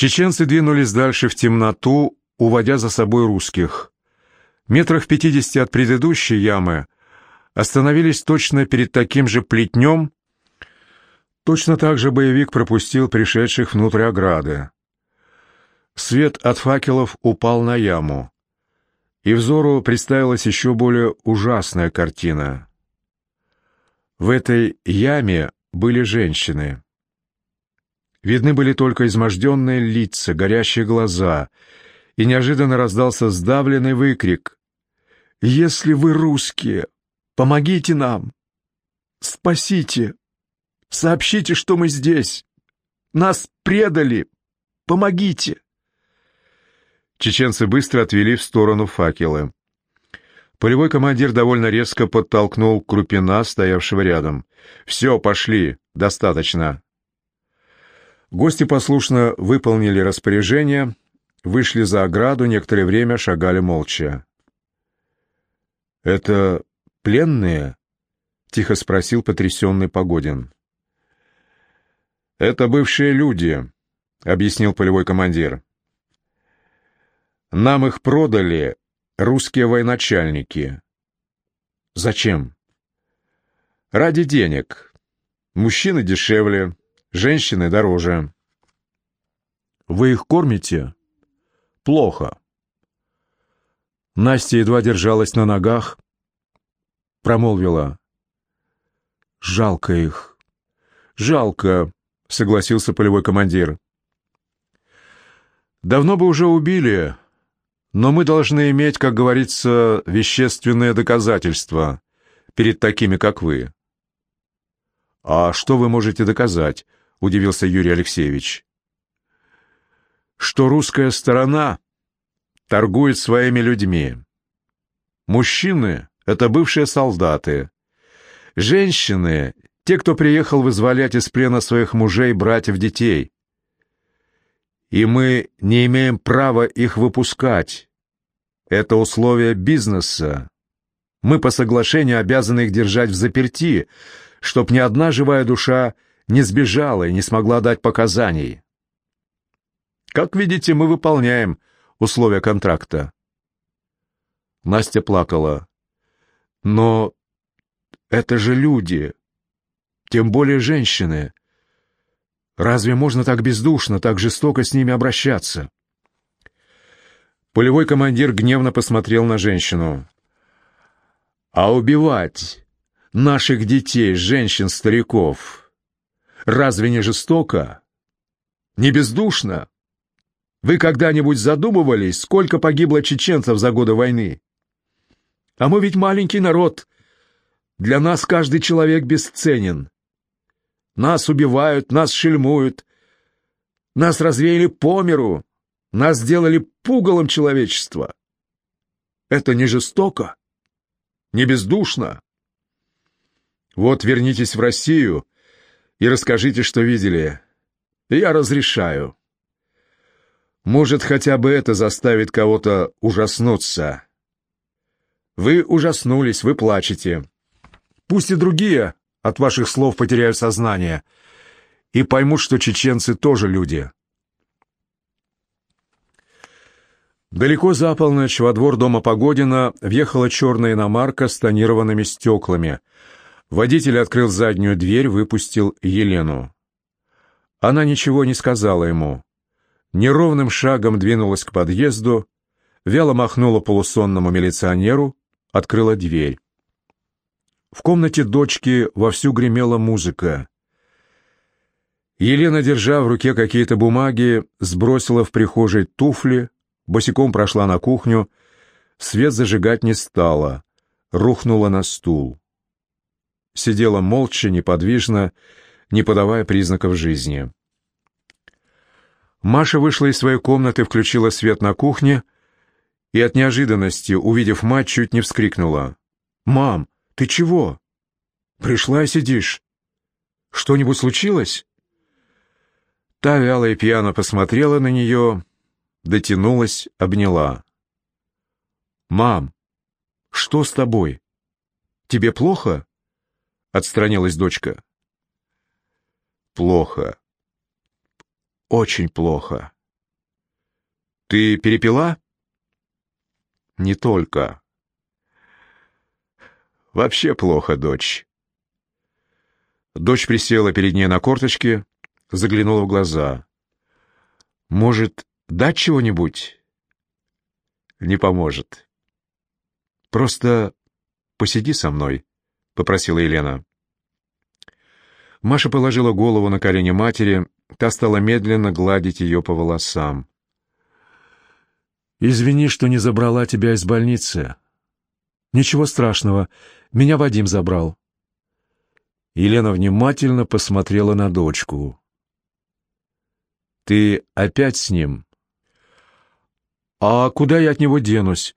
Чеченцы двинулись дальше в темноту, уводя за собой русских. Метрах пятидесяти от предыдущей ямы остановились точно перед таким же плетнем. Точно так же боевик пропустил пришедших внутрь ограды. Свет от факелов упал на яму, и взору представилась еще более ужасная картина. В этой яме были женщины. Видны были только изможденные лица, горящие глаза, и неожиданно раздался сдавленный выкрик. «Если вы русские, помогите нам! Спасите! Сообщите, что мы здесь! Нас предали! Помогите!» Чеченцы быстро отвели в сторону факелы. Полевой командир довольно резко подтолкнул Крупина, стоявшего рядом. «Все, пошли, достаточно». Гости послушно выполнили распоряжение, вышли за ограду, некоторое время шагали молча. «Это пленные?» — тихо спросил потрясенный Погодин. «Это бывшие люди», — объяснил полевой командир. «Нам их продали русские военачальники». «Зачем?» «Ради денег. Мужчины дешевле, Женщины дороже. Вы их кормите? Плохо. Настя едва держалась на ногах, промолвила. Жалко их. Жалко, согласился полевой командир. Давно бы уже убили, но мы должны иметь, как говорится, вещественные доказательства перед такими, как вы. А что вы можете доказать? — удивился Юрий Алексеевич. «Что русская сторона торгует своими людьми. Мужчины — это бывшие солдаты. Женщины — те, кто приехал вызволять из плена своих мужей, братьев, детей. И мы не имеем права их выпускать. Это условие бизнеса. Мы по соглашению обязаны их держать в заперти, чтоб ни одна живая душа не сбежала и не смогла дать показаний. Как видите, мы выполняем условия контракта. Настя плакала. Но это же люди, тем более женщины. Разве можно так бездушно, так жестоко с ними обращаться? Полевой командир гневно посмотрел на женщину. А убивать наших детей, женщин, стариков Разве не жестоко? Не бездушно? Вы когда-нибудь задумывались, сколько погибло чеченцев за годы войны? А мы ведь маленький народ. Для нас каждый человек бесценен. Нас убивают, нас шельмуют. Нас развеяли по миру. Нас сделали пугалом человечества. Это не жестоко? Не бездушно? Вот вернитесь в Россию — и расскажите, что видели. Я разрешаю. Может, хотя бы это заставит кого-то ужаснуться. Вы ужаснулись, вы плачете. Пусть и другие от ваших слов потеряют сознание и поймут, что чеченцы тоже люди. Далеко за полночь во двор дома Погодина въехала черная иномарка с тонированными стеклами — Водитель открыл заднюю дверь, выпустил Елену. Она ничего не сказала ему. Неровным шагом двинулась к подъезду, вяло махнула полусонному милиционеру, открыла дверь. В комнате дочки вовсю гремела музыка. Елена, держа в руке какие-то бумаги, сбросила в прихожей туфли, босиком прошла на кухню, свет зажигать не стала, рухнула на стул сидела молча, неподвижно, не подавая признаков жизни. Маша вышла из своей комнаты, включила свет на кухне и от неожиданности, увидев мать, чуть не вскрикнула. «Мам, ты чего? Пришла и сидишь. Что-нибудь случилось?» Та вяло и пьяно посмотрела на нее, дотянулась, обняла. «Мам, что с тобой? Тебе плохо?» — отстранилась дочка. «Плохо. Очень плохо. Ты перепила? Не только. Вообще плохо, дочь. Дочь присела перед ней на корточки, заглянула в глаза. Может, дать чего-нибудь? Не поможет. Просто посиди со мной, попросила Елена. Маша положила голову на колени матери, та стала медленно гладить ее по волосам. «Извини, что не забрала тебя из больницы. Ничего страшного, меня Вадим забрал». Елена внимательно посмотрела на дочку. «Ты опять с ним?» «А куда я от него денусь?»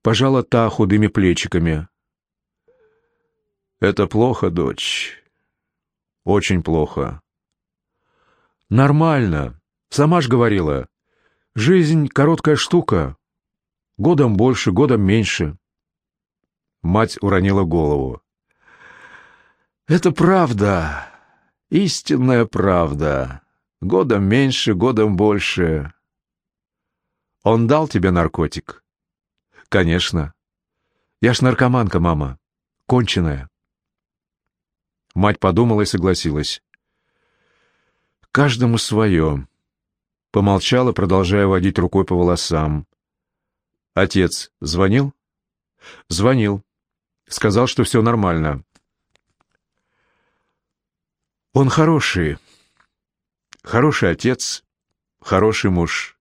Пожала та худыми плечиками. «Это плохо, дочь. Очень плохо». «Нормально. Сама ж говорила. Жизнь — короткая штука. Годом больше, годом меньше. Мать уронила голову. Это правда, истинная правда. Годом меньше, годом больше. Он дал тебе наркотик? Конечно. Я ж наркоманка, мама. Конченая. Мать подумала и согласилась. Каждому свое. Помолчала, продолжая водить рукой по волосам. Отец звонил? Звонил. Сказал, что все нормально. Он хороший. Хороший отец, хороший муж.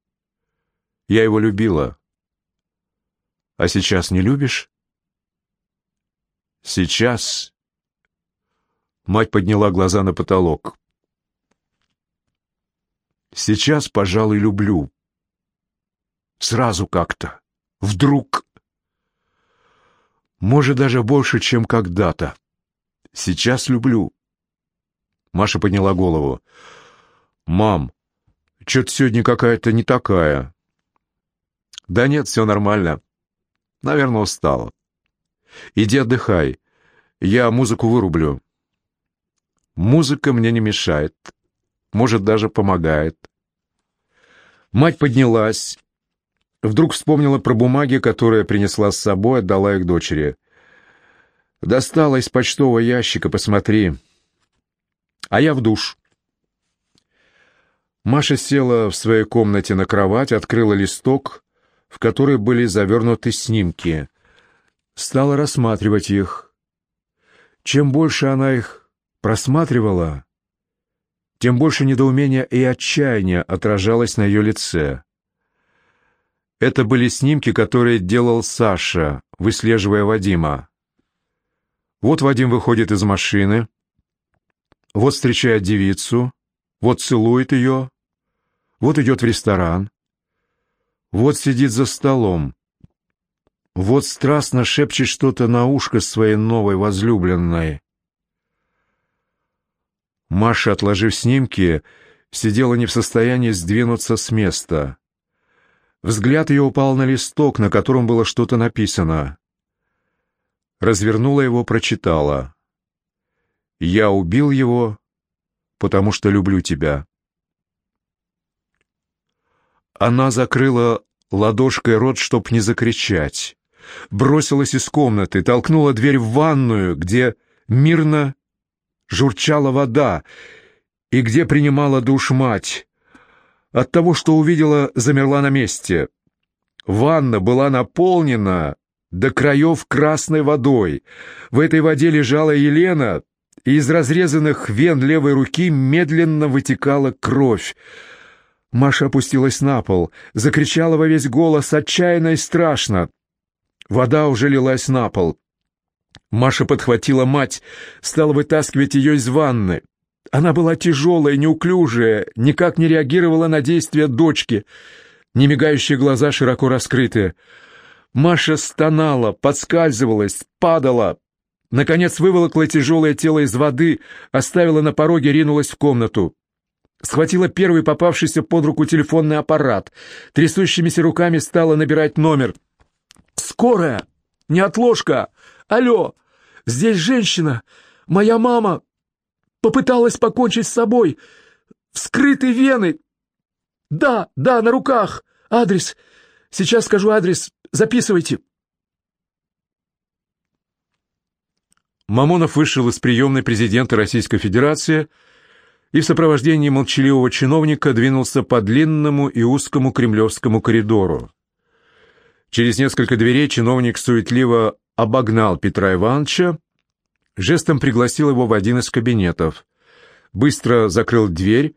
Я его любила. А сейчас не любишь? Сейчас... Мать подняла глаза на потолок. Сейчас, пожалуй, люблю. Сразу как-то. Вдруг. Может, даже больше, чем когда-то. Сейчас люблю. Маша подняла голову. «Мам, что-то сегодня какая-то не такая». «Да нет, все нормально. Наверное, устала. Иди отдыхай. Я музыку вырублю». «Музыка мне не мешает может, даже помогает. Мать поднялась, вдруг вспомнила про бумаги, которые принесла с собой, отдала их дочери. Достала из почтового ящика, посмотри. А я в душ. Маша села в своей комнате на кровать, открыла листок, в который были завернуты снимки. Стала рассматривать их. Чем больше она их просматривала, тем больше недоумения и отчаяния отражалось на ее лице. Это были снимки, которые делал Саша, выслеживая Вадима. Вот Вадим выходит из машины, вот встречает девицу, вот целует ее, вот идет в ресторан, вот сидит за столом, вот страстно шепчет что-то на ушко своей новой возлюбленной. Маша, отложив снимки, сидела не в состоянии сдвинуться с места. Взгляд ее упал на листок, на котором было что-то написано. Развернула его, прочитала. «Я убил его, потому что люблю тебя». Она закрыла ладошкой рот, чтоб не закричать. Бросилась из комнаты, толкнула дверь в ванную, где мирно журчала вода, и где принимала душ мать. От того, что увидела, замерла на месте. Ванна была наполнена до краев красной водой. В этой воде лежала Елена, и из разрезанных вен левой руки медленно вытекала кровь. Маша опустилась на пол, закричала во весь голос отчаянно и страшно. Вода уже лилась на пол. Маша подхватила мать, стала вытаскивать ее из ванны. Она была тяжелая, неуклюжая, никак не реагировала на действия дочки. Немигающие глаза широко раскрыты. Маша стонала, подскальзывалась, падала. Наконец выволокла тяжелое тело из воды, оставила на пороге, ринулась в комнату. Схватила первый попавшийся под руку телефонный аппарат. Трясущимися руками стала набирать номер. «Скорая! Неотложка! Алло, здесь женщина, моя мама, попыталась покончить с собой. Вскрыты вены. Да, да, на руках. Адрес! Сейчас скажу адрес. Записывайте!» Мамонов вышел из приемной президента Российской Федерации и в сопровождении молчаливого чиновника двинулся по длинному и узкому кремлевскому коридору. Через несколько дверей чиновник суетливо обогнал Петра Ивановича, жестом пригласил его в один из кабинетов, быстро закрыл дверь,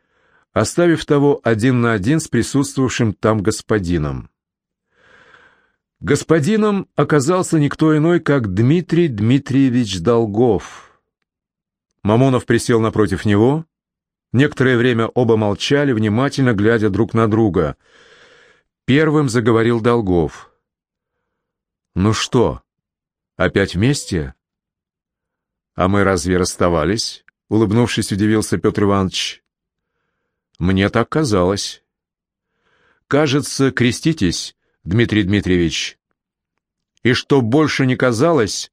оставив того один на один с присутствовавшим там господином. Господином оказался никто иной, как Дмитрий Дмитриевич Долгов. Мамонов присел напротив него. Некоторое время оба молчали, внимательно глядя друг на друга. Первым заговорил Долгов. «Ну что, опять вместе?» «А мы разве расставались?» — улыбнувшись, удивился Петр Иванович. «Мне так казалось». «Кажется, креститесь», Дмитрий Дмитриевич. И что больше не казалось,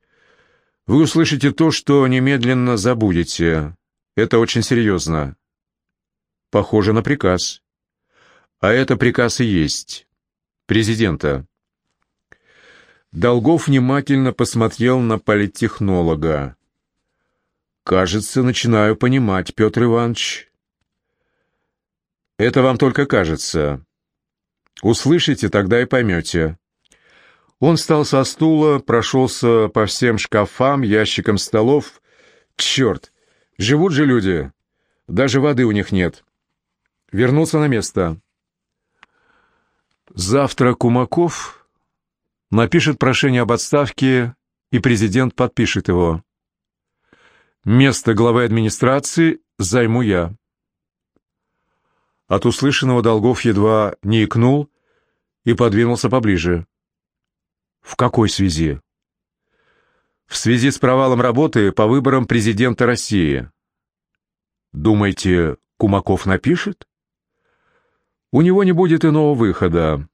вы услышите то, что немедленно забудете. Это очень серьезно. Похоже на приказ. А это приказ и есть. Президента. Долгов внимательно посмотрел на политтехнолога. «Кажется, начинаю понимать, Петр Иванович». «Это вам только кажется. Услышите, тогда и поймете. Он встал со стула, прошелся по всем шкафам, ящикам столов. Черт, живут же люди. Даже воды у них нет. Вернулся на место. Завтра Кумаков напишет прошение об отставке, и президент подпишет его. Место главы администрации займу я. От услышанного Долгов едва не икнул и подвинулся поближе. «В какой связи?» «В связи с провалом работы по выборам президента России». «Думаете, Кумаков напишет?» «У него не будет иного выхода.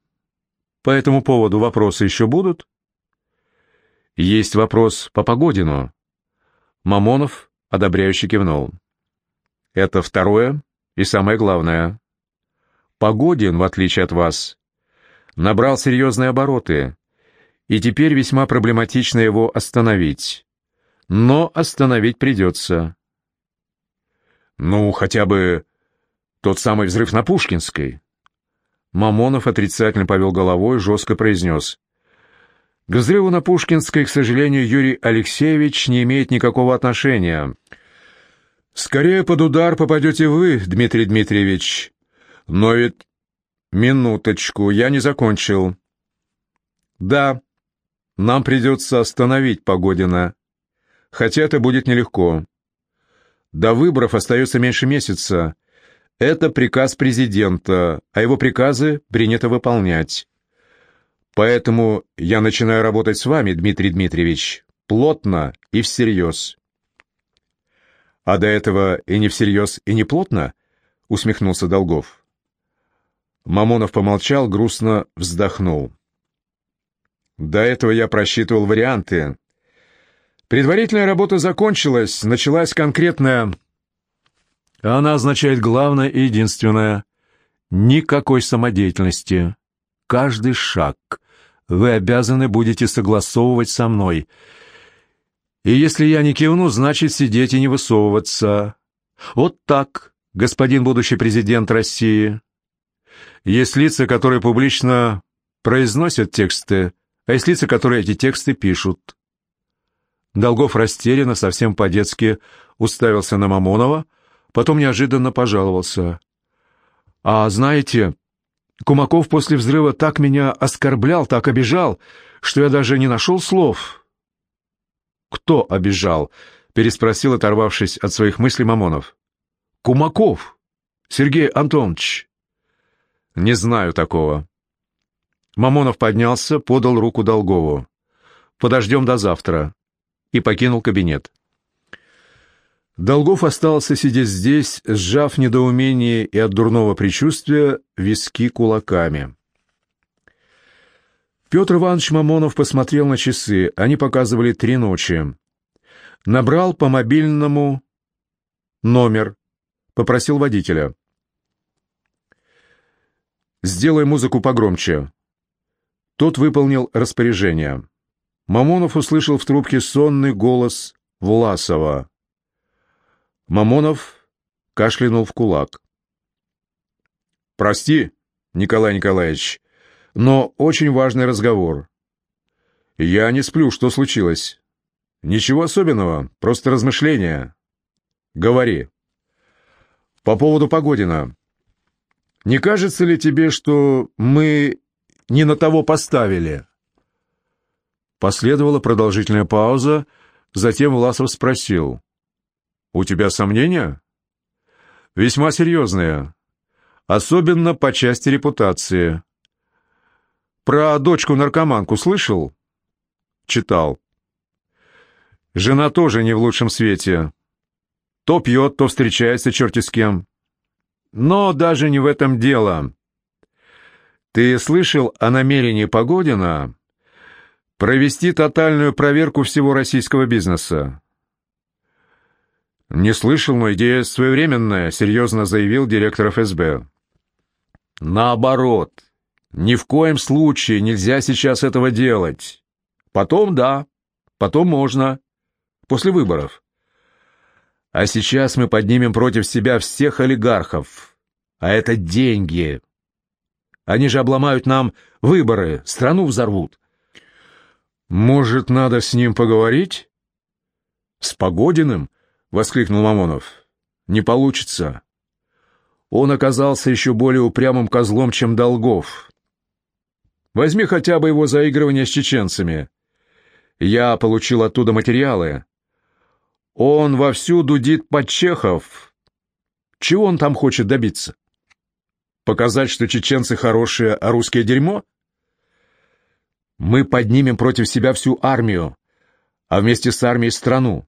По этому поводу вопросы еще будут?» «Есть вопрос по Погодину». Мамонов одобряюще кивнул. «Это второе и самое главное. Погодин, в отличие от вас, набрал серьезные обороты, и теперь весьма проблематично его остановить. Но остановить придется. Ну, хотя бы тот самый взрыв на Пушкинской. Мамонов отрицательно повел головой, жестко произнес. К взрыву на Пушкинской, к сожалению, Юрий Алексеевич не имеет никакого отношения. Скорее под удар попадете вы, Дмитрий Дмитриевич. Но ведь... Минуточку, я не закончил. Да, нам придется остановить Погодина. Хотя это будет нелегко. До выборов остается меньше месяца. Это приказ президента, а его приказы принято выполнять. Поэтому я начинаю работать с вами, Дмитрий Дмитриевич, плотно и всерьез. А до этого и не всерьез, и не плотно, усмехнулся Долгов. Мамонов помолчал, грустно вздохнул. До этого я просчитывал варианты. Предварительная работа закончилась, началась конкретная. Она означает главное и единственное. Никакой самодеятельности. Каждый шаг вы обязаны будете согласовывать со мной. И если я не кивну, значит сидеть и не высовываться. Вот так, господин будущий президент России. Есть лица, которые публично произносят тексты, а есть лица, которые эти тексты пишут. Долгов растерянно, совсем по-детски уставился на Мамонова, потом неожиданно пожаловался. «А знаете, Кумаков после взрыва так меня оскорблял, так обижал, что я даже не нашел слов». «Кто обижал?» — переспросил, оторвавшись от своих мыслей Мамонов. «Кумаков! Сергей Антонович!» «Не знаю такого». Мамонов поднялся, подал руку Долгову. «Подождем до завтра» и покинул кабинет. Долгов остался сидеть здесь, сжав недоумение и от дурного предчувствия виски кулаками. Петр Иванович Мамонов посмотрел на часы, они показывали три ночи. Набрал по мобильному номер, попросил водителя. «Сделай музыку погромче». Тот выполнил распоряжение. Мамонов услышал в трубке сонный голос Власова. Мамонов кашлянул в кулак. «Прости, Николай Николаевич, но очень важный разговор. Я не сплю, что случилось?» «Ничего особенного, просто размышления». «Говори». «По поводу Погодина. Не кажется ли тебе, что мы не на того поставили?» Последовала продолжительная пауза, затем Власов спросил. «У тебя сомнения?» «Весьма серьезные, особенно по части репутации». «Про дочку-наркоманку слышал?» «Читал». «Жена тоже не в лучшем свете. То пьет, то встречается черти с кем. Но даже не в этом дело. Ты слышал о намерении Погодина провести тотальную проверку всего российского бизнеса. «Не слышал, но идея своевременная», — серьезно заявил директор ФСБ. «Наоборот, ни в коем случае нельзя сейчас этого делать. Потом да, потом можно, после выборов. А сейчас мы поднимем против себя всех олигархов. А это деньги. Они же обломают нам выборы, страну взорвут. «Может, надо с ним поговорить?» «С Погодиным?» — воскликнул Мамонов. «Не получится. Он оказался еще более упрямым козлом, чем Долгов. Возьми хотя бы его заигрывание с чеченцами. Я получил оттуда материалы. Он вовсю дудит под Чехов. Чего он там хочет добиться? Показать, что чеченцы хорошие, а русские дерьмо?» Мы поднимем против себя всю армию, а вместе с армией страну.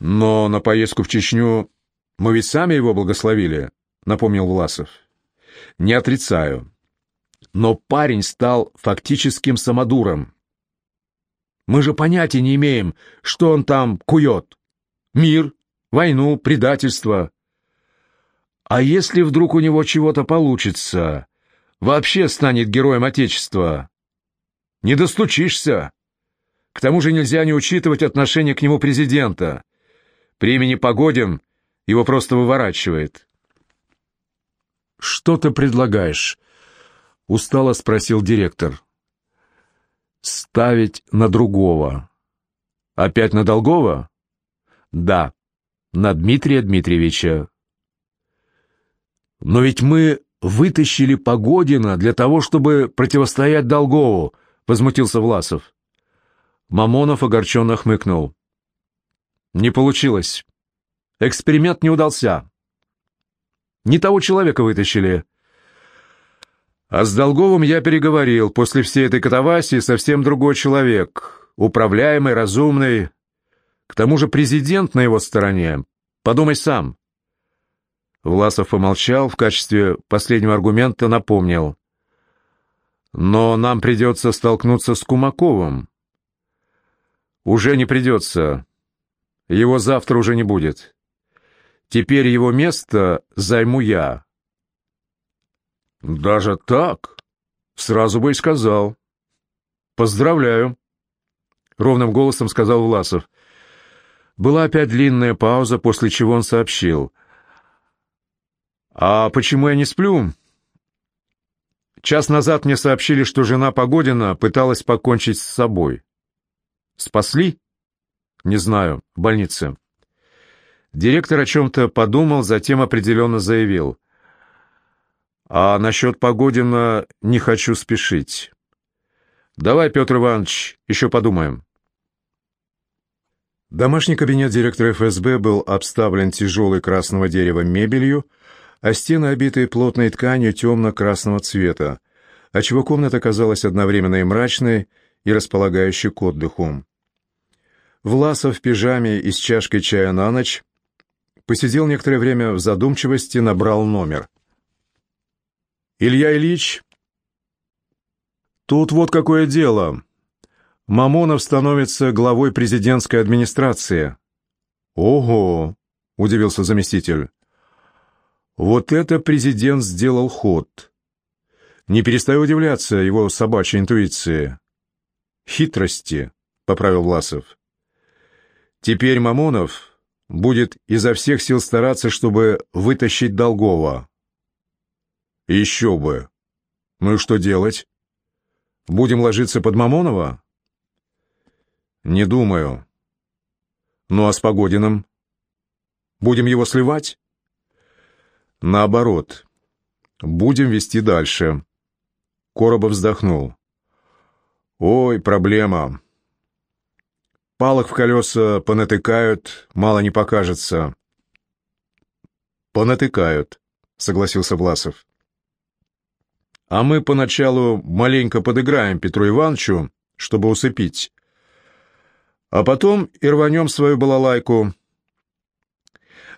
Но на поездку в Чечню мы ведь сами его благословили, напомнил Власов. Не отрицаю. Но парень стал фактическим самодуром. Мы же понятия не имеем, что он там кует. Мир, войну, предательство. А если вдруг у него чего-то получится, вообще станет героем Отечества. Не достучишься. К тому же нельзя не учитывать отношение к нему президента. При имени Погодин его просто выворачивает. «Что ты предлагаешь?» — устало спросил директор. «Ставить на другого». «Опять на Долгова?» «Да, на Дмитрия Дмитриевича». «Но ведь мы вытащили Погодина для того, чтобы противостоять Долгову», — возмутился Власов. Мамонов огорченно хмыкнул. «Не получилось. Эксперимент не удался. Не того человека вытащили. А с Долговым я переговорил. После всей этой катавасии совсем другой человек. Управляемый, разумный. К тому же президент на его стороне. Подумай сам. Власов помолчал, в качестве последнего аргумента напомнил. «Но нам придется столкнуться с Кумаковым». «Уже не придется. Его завтра уже не будет. Теперь его место займу я». «Даже так?» «Сразу бы и сказал». «Поздравляю», — ровным голосом сказал Власов. Была опять длинная пауза, после чего он сообщил — «А почему я не сплю?» Час назад мне сообщили, что жена Погодина пыталась покончить с собой. «Спасли?» «Не знаю. В больнице». Директор о чем-то подумал, затем определенно заявил. «А насчет Погодина не хочу спешить. Давай, Петр Иванович, еще подумаем». Домашний кабинет директора ФСБ был обставлен тяжелой красного дерева мебелью, а стены, обитые плотной тканью темно-красного цвета, отчего комната казалась одновременно и мрачной, и располагающей к отдыху. Власов в пижаме и с чашкой чая на ночь посидел некоторое время в задумчивости, набрал номер. «Илья Ильич?» «Тут вот какое дело. Мамонов становится главой президентской администрации». «Ого!» — удивился заместитель. Вот это президент сделал ход. Не перестаю удивляться его собачьей интуиции. Хитрости, поправил Власов. Теперь Мамонов будет изо всех сил стараться, чтобы вытащить Долгова. Еще бы. Ну и что делать? Будем ложиться под Мамонова? Не думаю. Ну а с Погодиным? Будем его сливать? Наоборот. Будем вести дальше. Коробов вздохнул. Ой, проблема. Палок в колеса понатыкают, мало не покажется. Понатыкают, согласился Власов. А мы поначалу маленько подыграем Петру Ивановичу, чтобы усыпить. А потом и рванем свою балалайку.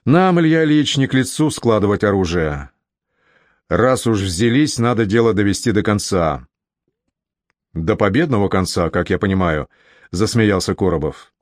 Нам, Илья Ильич, не к лицу складывать оружие. Раз уж взялись, надо дело довести до конца. До победного конца, как я понимаю, засмеялся Коробов.